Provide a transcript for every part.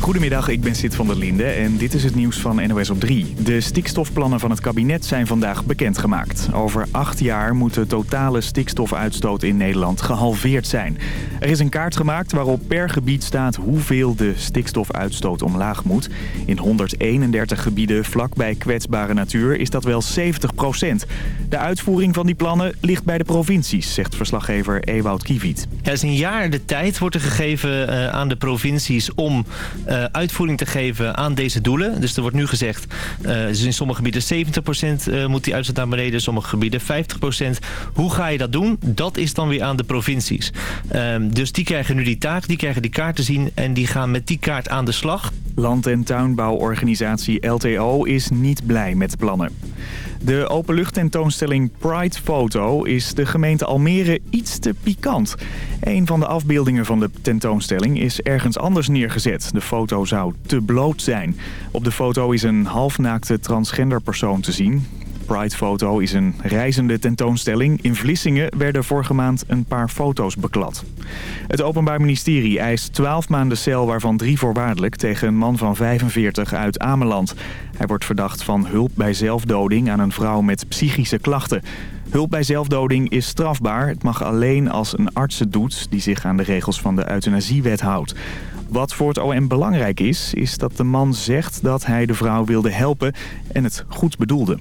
Goedemiddag, ik ben Sid van der Linde en dit is het nieuws van NOS op 3. De stikstofplannen van het kabinet zijn vandaag bekendgemaakt. Over acht jaar moet de totale stikstofuitstoot in Nederland gehalveerd zijn. Er is een kaart gemaakt waarop per gebied staat hoeveel de stikstofuitstoot omlaag moet. In 131 gebieden vlakbij kwetsbare natuur is dat wel 70 procent. De uitvoering van die plannen ligt bij de provincies, zegt verslaggever Ewout Kiviet. Er is een jaar de tijd wordt er gegeven uh, aan de provincies om uh, uitvoering te geven aan deze doelen. Dus er wordt nu gezegd, uh, in sommige gebieden 70% uh, moet die uitstoot naar beneden, in sommige gebieden 50%. Hoe ga je dat doen? Dat is dan weer aan de provincies. dus die krijgen nu die taak, die krijgen die kaart te zien en die gaan met die kaart aan de slag. Land- en tuinbouworganisatie LTO is niet blij met plannen. De openluchttentoonstelling Pride Photo is de gemeente Almere iets te pikant. Een van de afbeeldingen van de tentoonstelling is ergens anders neergezet. De foto zou te bloot zijn. Op de foto is een halfnaakte transgender persoon te zien. Pride-foto is een reizende tentoonstelling. In Vlissingen werden vorige maand een paar foto's beklad. Het Openbaar Ministerie eist 12 maanden cel, waarvan drie voorwaardelijk... tegen een man van 45 uit Ameland. Hij wordt verdacht van hulp bij zelfdoding aan een vrouw met psychische klachten. Hulp bij zelfdoding is strafbaar. Het mag alleen als een arts het doet die zich aan de regels van de euthanasiewet houdt. Wat voor het OM belangrijk is, is dat de man zegt dat hij de vrouw wilde helpen en het goed bedoelde.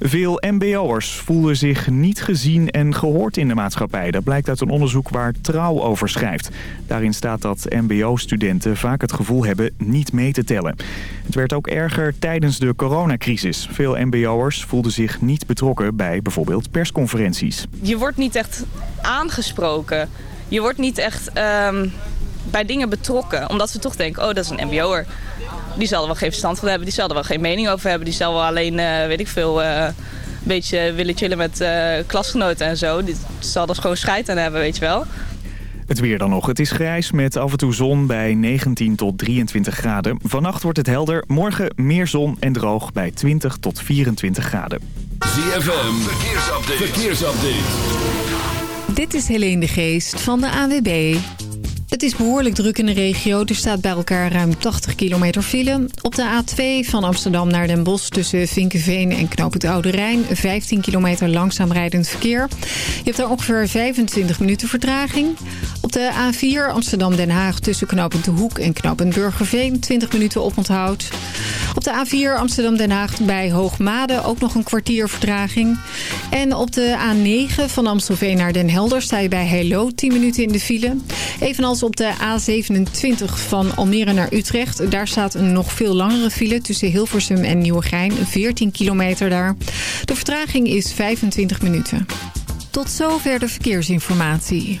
Veel mbo'ers voelen zich niet gezien en gehoord in de maatschappij. Dat blijkt uit een onderzoek waar Trouw over schrijft. Daarin staat dat mbo-studenten vaak het gevoel hebben niet mee te tellen. Het werd ook erger tijdens de coronacrisis. Veel mbo'ers voelden zich niet betrokken bij bijvoorbeeld persconferenties. Je wordt niet echt aangesproken. Je wordt niet echt um, bij dingen betrokken. Omdat ze toch denken, oh dat is een mbo'er die zal er wel geen verstand van hebben. Die zal er wel geen mening over hebben. Die zal wel alleen, uh, weet ik veel, uh, een beetje willen chillen met uh, klasgenoten en zo. Die zal er gewoon scheid aan hebben, weet je wel. Het weer dan nog. Het is grijs met af en toe zon bij 19 tot 23 graden. Vannacht wordt het helder. Morgen meer zon en droog bij 20 tot 24 graden. ZFM, verkeersupdate. verkeersupdate. Dit is Helene de Geest van de AWB. Het is behoorlijk druk in de regio. Er staat bij elkaar ruim 80 kilometer file. Op de A2 van Amsterdam naar Den Bosch tussen Vinkenveen en Knoop het Oude Rijn. 15 kilometer langzaam rijdend verkeer. Je hebt daar ongeveer 25 minuten vertraging. Op de A4 Amsterdam-Den Haag tussen Knopend De Hoek en Knopend Burgerveen. 20 minuten oponthoud. Op de A4 Amsterdam-Den Haag bij Hoogmade ook nog een kwartier vertraging. En op de A9 van Amstelveen naar Den Helder sta je bij Hello 10 minuten in de file. Evenals op de A27 van Almere naar Utrecht. Daar staat een nog veel langere file tussen Hilversum en Nieuwegein. 14 kilometer daar. De vertraging is 25 minuten. Tot zover de verkeersinformatie.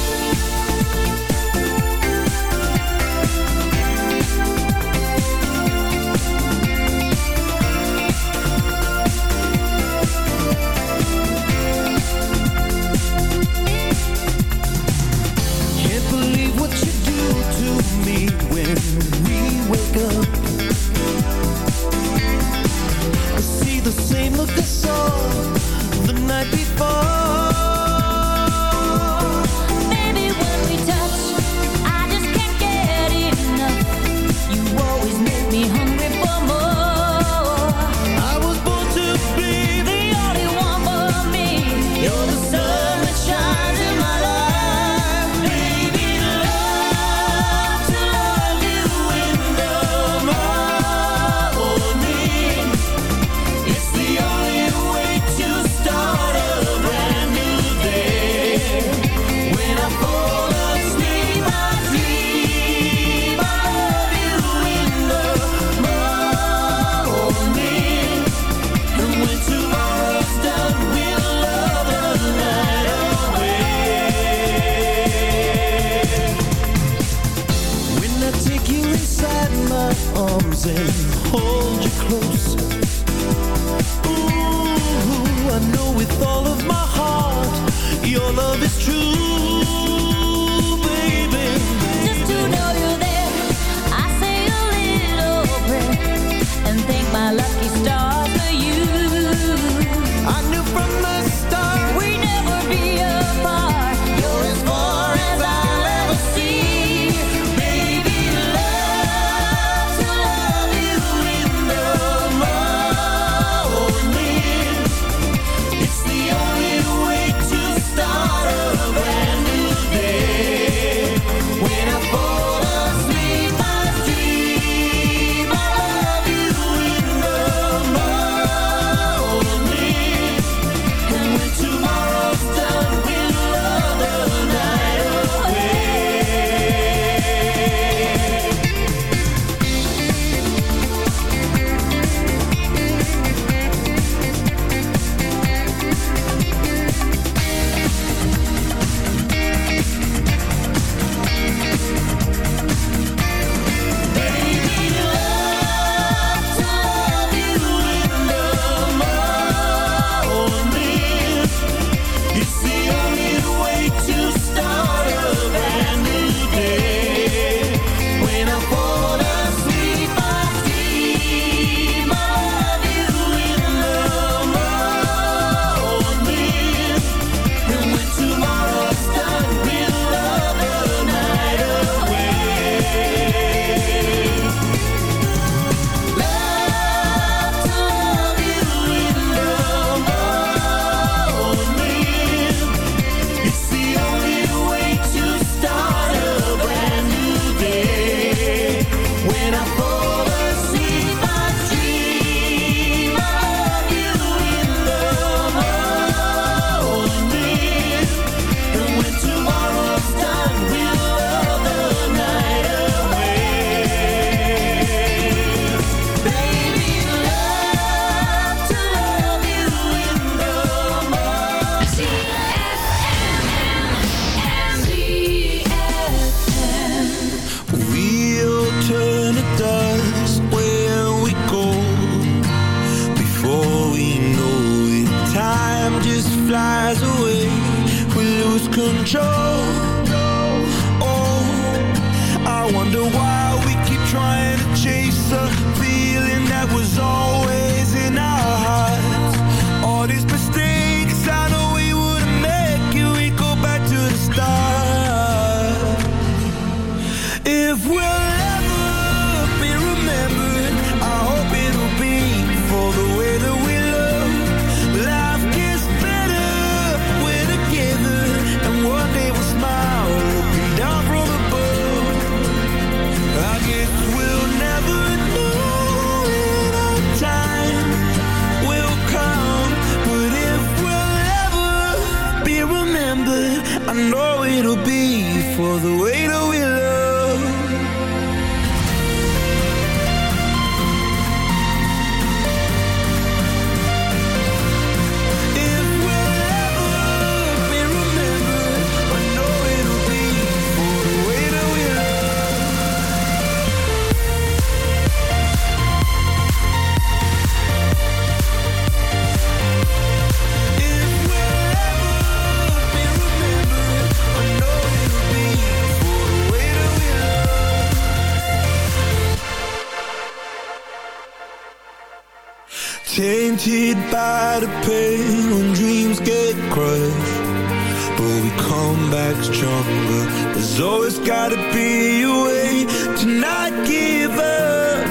back stronger There's always gotta be a way to not give up.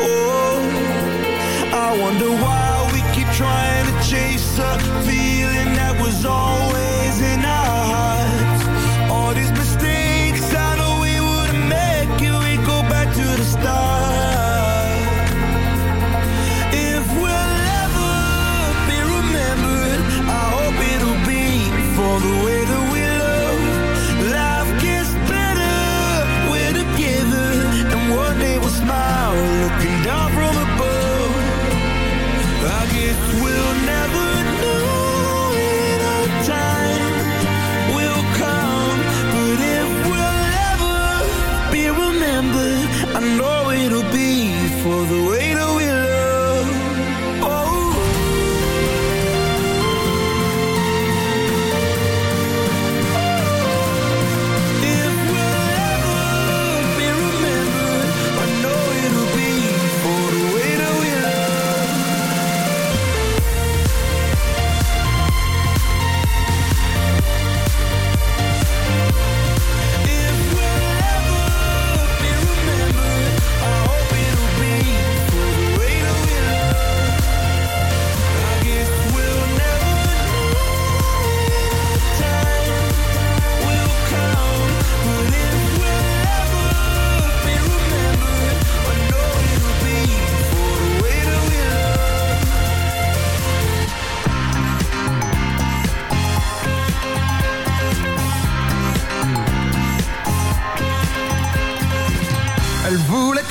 Oh, I wonder why we keep trying to chase a feeling that was all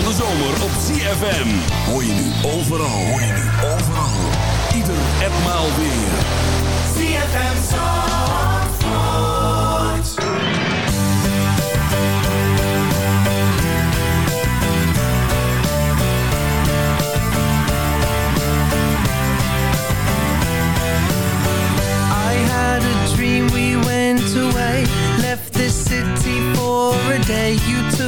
van de zomer op CFM. Hoor je nu overal, hoor je nu overal. Ieder en maal weer. CFM Zandvoort. I had a dream we went away left the city for a day You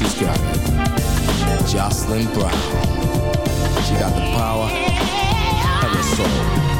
she's driving. Jocelyn Brown. She got the power and the soul.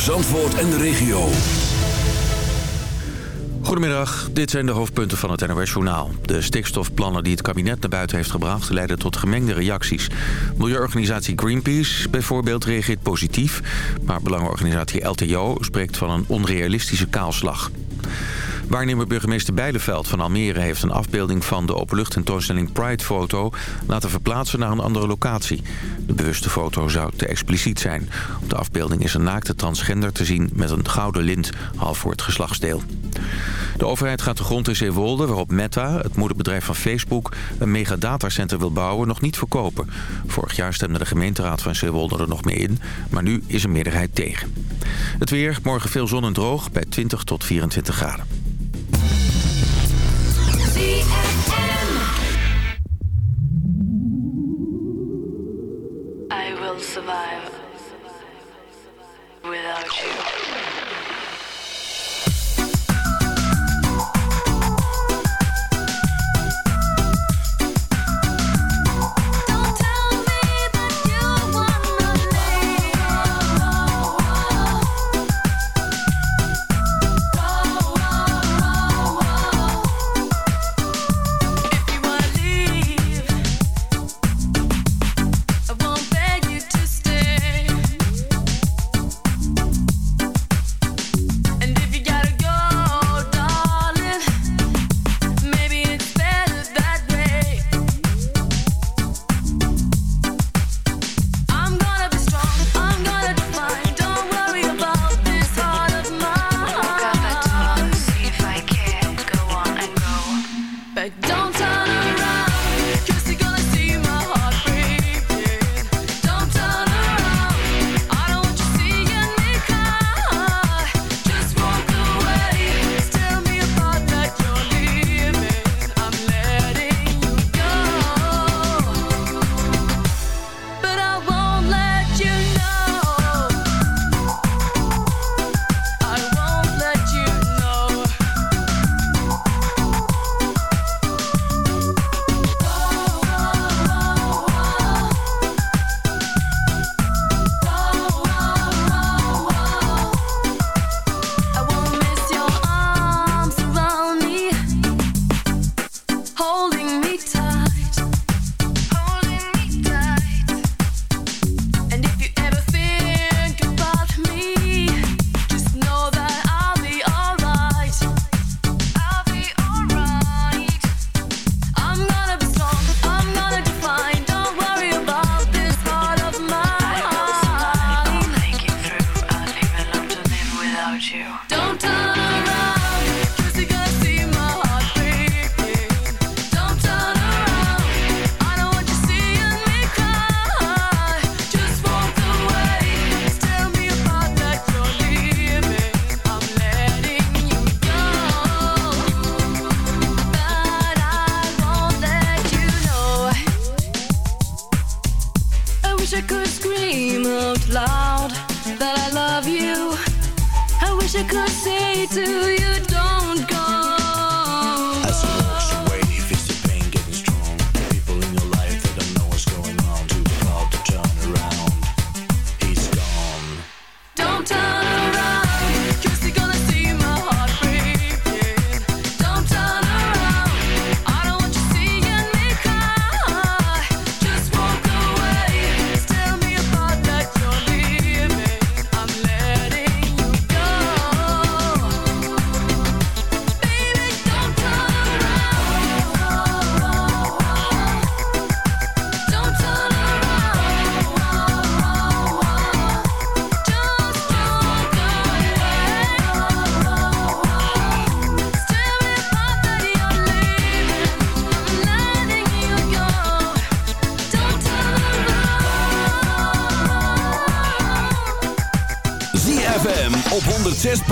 Zandvoort en de regio. Goedemiddag, dit zijn de hoofdpunten van het NOS-journaal. De stikstofplannen die het kabinet naar buiten heeft gebracht... leiden tot gemengde reacties. Milieuorganisatie Greenpeace bijvoorbeeld reageert positief... maar belangenorganisatie LTO spreekt van een onrealistische kaalslag. Waarnemer burgemeester Bijleveld van Almere heeft een afbeelding van de openluchttentoonstelling Pride-foto laten verplaatsen naar een andere locatie. De bewuste foto zou te expliciet zijn. Op de afbeelding is een naakte transgender te zien met een gouden lint, half voor het geslachtsdeel. De overheid gaat de grond in Zeewolde, waarop Meta, het moederbedrijf van Facebook, een megadatacenter wil bouwen, nog niet verkopen. Vorig jaar stemde de gemeenteraad van Zeewolde er nog mee in, maar nu is een meerderheid tegen. Het weer, morgen veel zon en droog, bij 20 tot 24 graden.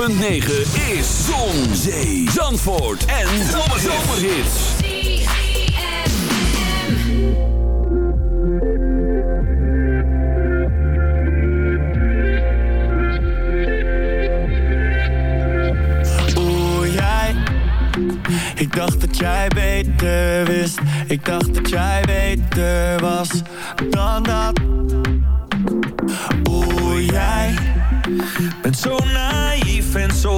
106.9 is Zon, Zee, Zandvoort en Zomerhits. Oeh, jij. Ik dacht dat jij beter wist. Ik dacht dat jij beter was dan dat.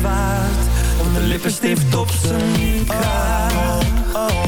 Waard? De lippenstift op zijn kraag.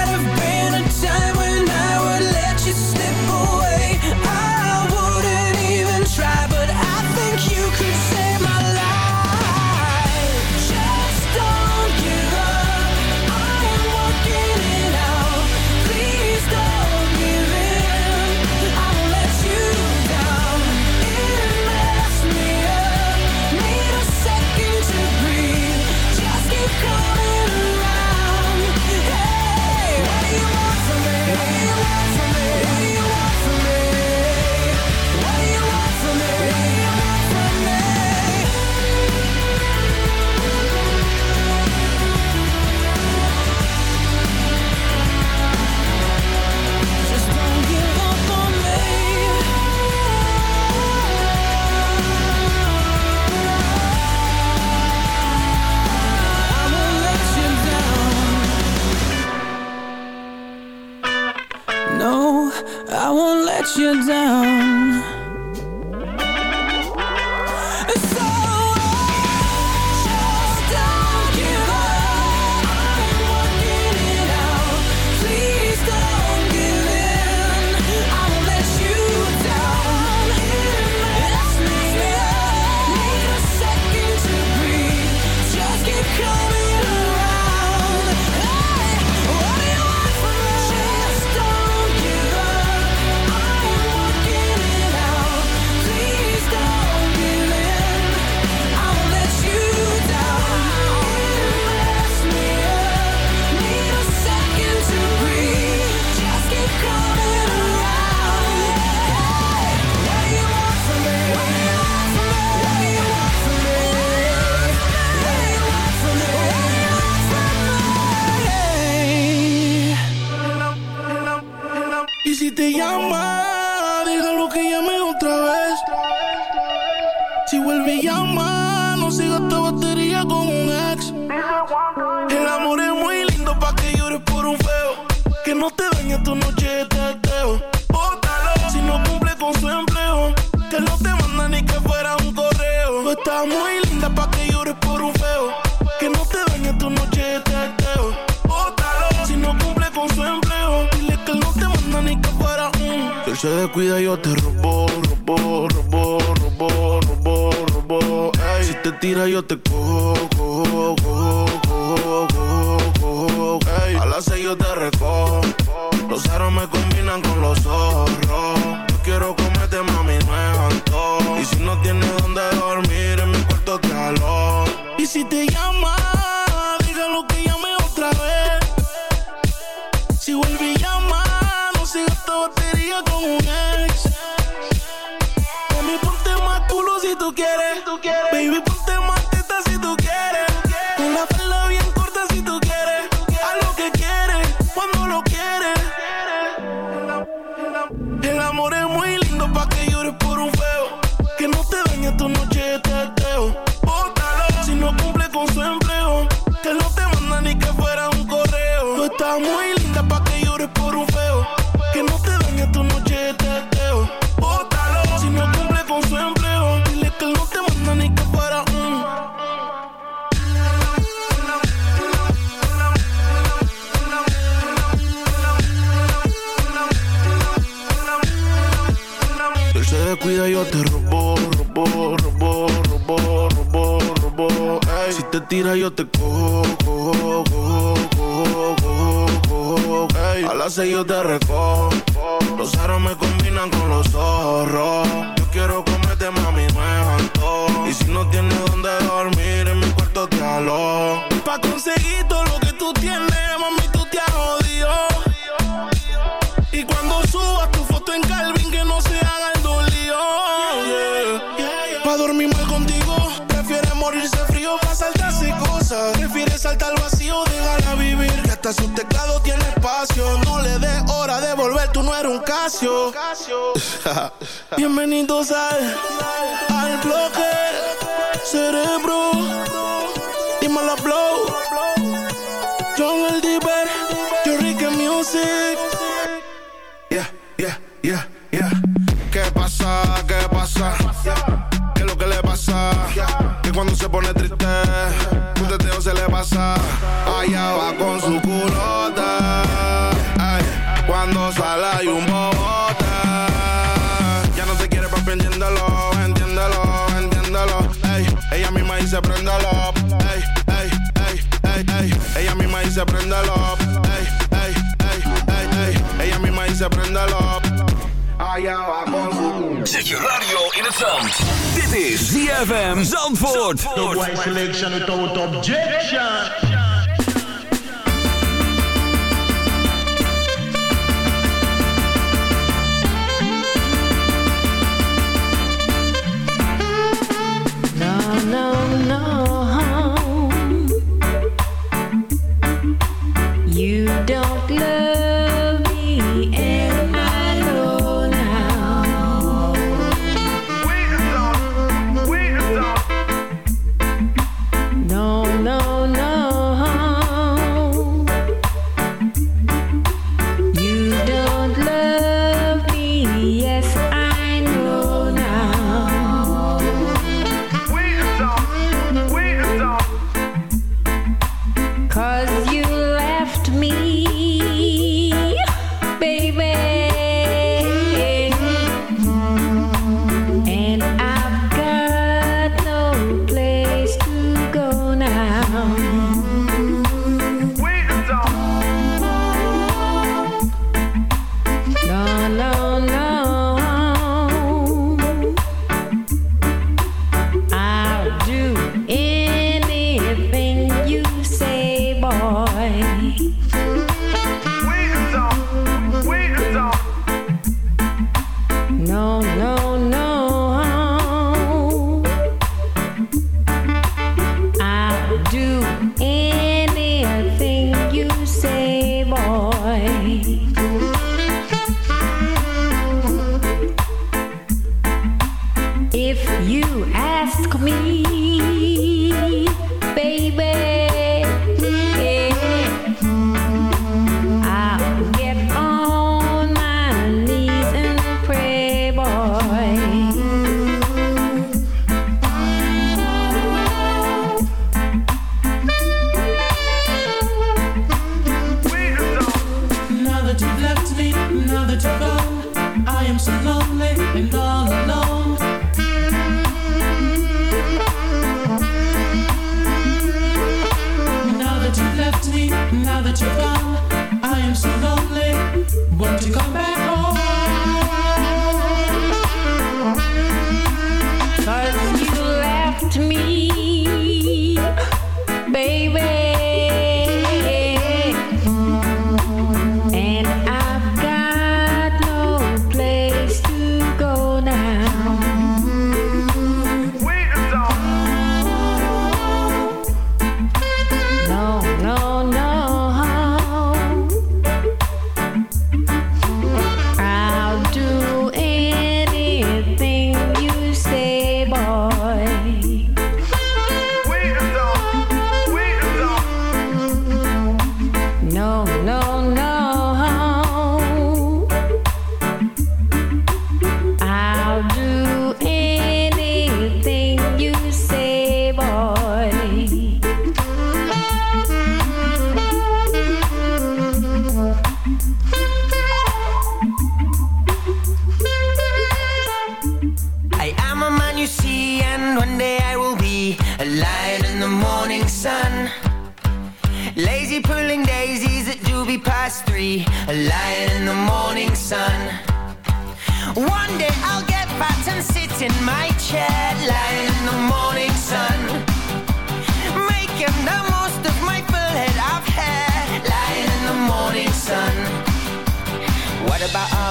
you down. tu noche de teteo. Bótalo si no cumple con su empleo. Que no te manda ni que fuera un correo. Tú estás muy linda pa' que llores por un feo. Que no te dañe tu noche de teteo. Bótalo si no cumple con su empleo. Dile que no te manda ni que fuera un. Si él se descuida, yo te robo, robo, robo, robo, robo, robo. Si te tira, yo te cojo, cojo, cojo, cojo. yo te cojo, cojo, cojo, cojo, cojo, cojo. Hey, a las seis yo te recojo. Los aros me combinan con los zorros. Yo quiero comerte, mami, me levanto. Y si no tienes Casio. Bienvenidos al, al bloque. Cerebro. Dime la blow. Zet je radio in het zand. Dit is ZFM Zandvoort. Zandvoort. The white selection without objection.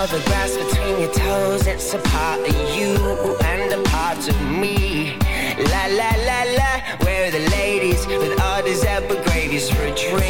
While the grass between your toes, it's a part of you and a part of me. La la la la, where are the ladies with all these epigravies for a drink?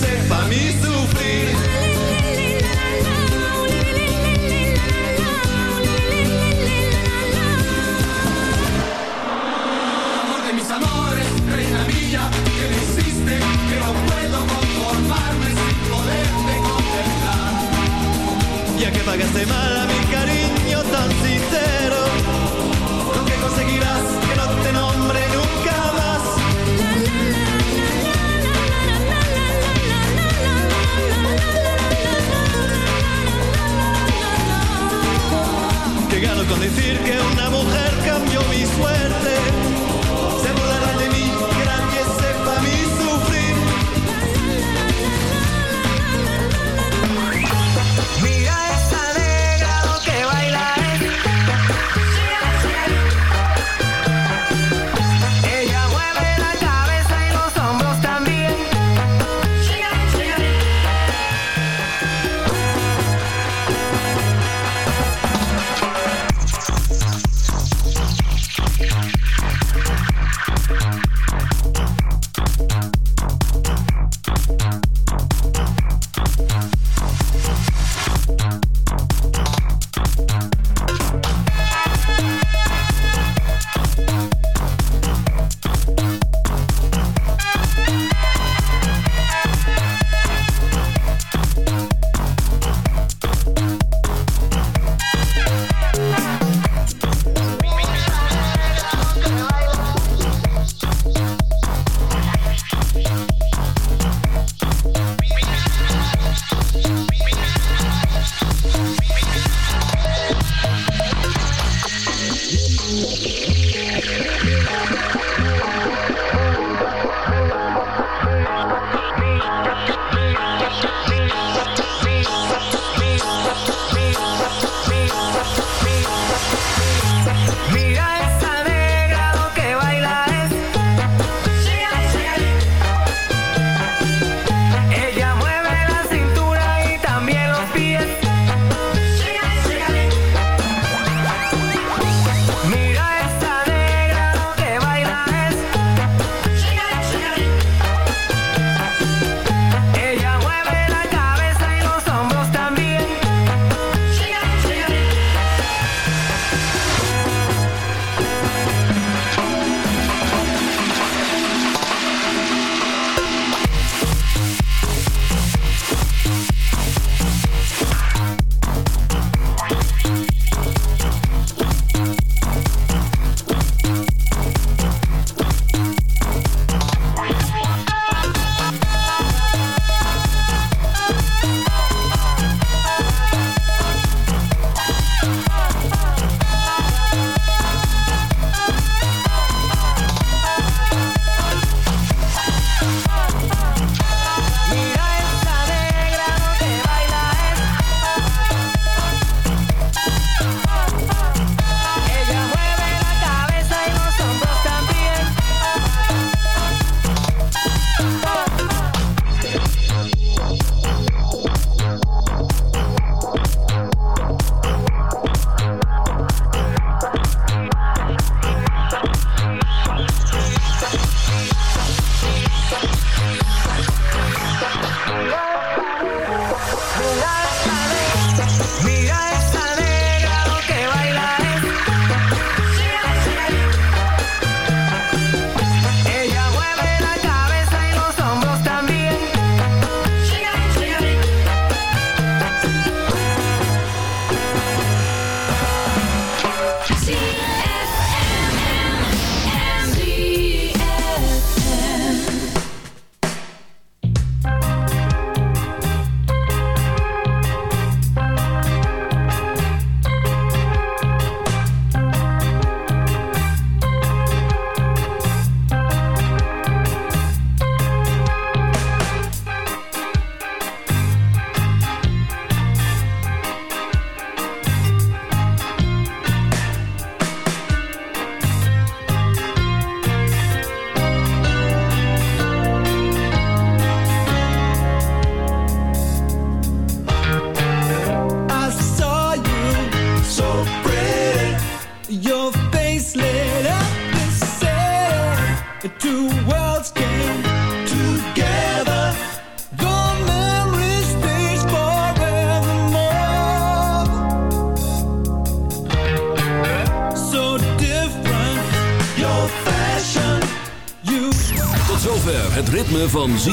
sepa mi sufrir. Amor de mis amores, reina mía, que me hiciste, que no puedo conformarme sin poderte contemplar. Ya que pagaste mal a